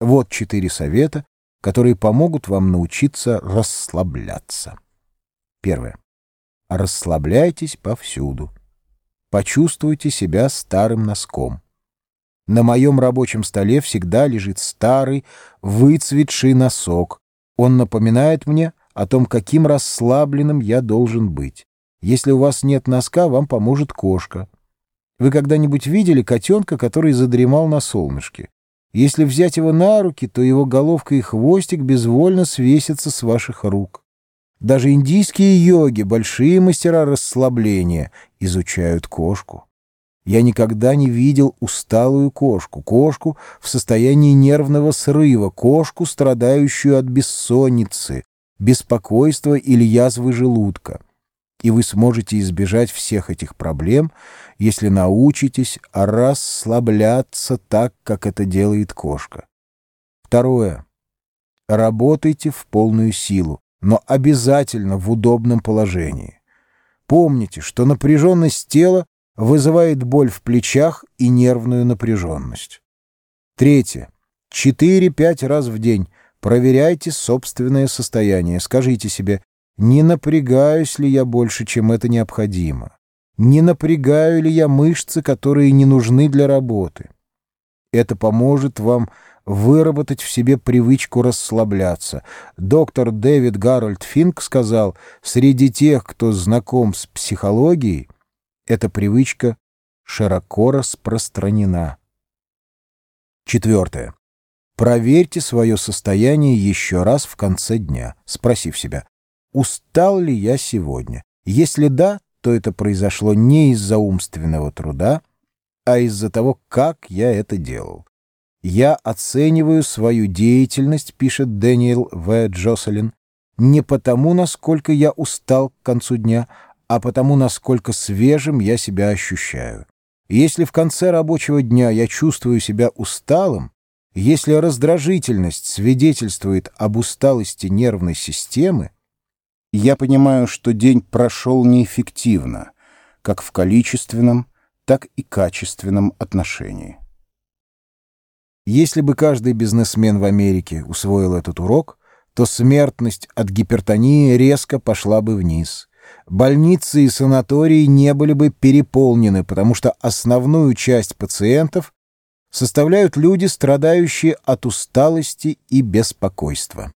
Вот четыре совета, которые помогут вам научиться расслабляться. Первое. Расслабляйтесь повсюду. Почувствуйте себя старым носком. На моем рабочем столе всегда лежит старый, выцветший носок. Он напоминает мне о том, каким расслабленным я должен быть. Если у вас нет носка, вам поможет кошка. Вы когда-нибудь видели котенка, который задремал на солнышке? Если взять его на руки, то его головка и хвостик безвольно свесятся с ваших рук. Даже индийские йоги, большие мастера расслабления, изучают кошку. Я никогда не видел усталую кошку, кошку в состоянии нервного срыва, кошку, страдающую от бессонницы, беспокойства или язвы желудка. И вы сможете избежать всех этих проблем, если научитесь расслабляться так, как это делает кошка. Второе. Работайте в полную силу но обязательно в удобном положении. Помните, что напряженность тела вызывает боль в плечах и нервную напряженность. Третье. Четыре-пять раз в день проверяйте собственное состояние. Скажите себе, не напрягаюсь ли я больше, чем это необходимо? Не напрягаю ли я мышцы, которые не нужны для работы? Это поможет вам выработать в себе привычку расслабляться. Доктор Дэвид Гарольд Финк сказал, среди тех, кто знаком с психологией, эта привычка широко распространена. Четвертое. Проверьте свое состояние еще раз в конце дня, спросив себя, устал ли я сегодня. Если да, то это произошло не из-за умственного труда, а из-за того, как я это делал. «Я оцениваю свою деятельность», — пишет Дэниел В. Джоселин, «не потому, насколько я устал к концу дня, а потому, насколько свежим я себя ощущаю. Если в конце рабочего дня я чувствую себя усталым, если раздражительность свидетельствует об усталости нервной системы, я понимаю, что день прошел неэффективно, как в количественном, так и качественном отношении. Если бы каждый бизнесмен в Америке усвоил этот урок, то смертность от гипертонии резко пошла бы вниз. Больницы и санатории не были бы переполнены, потому что основную часть пациентов составляют люди, страдающие от усталости и беспокойства.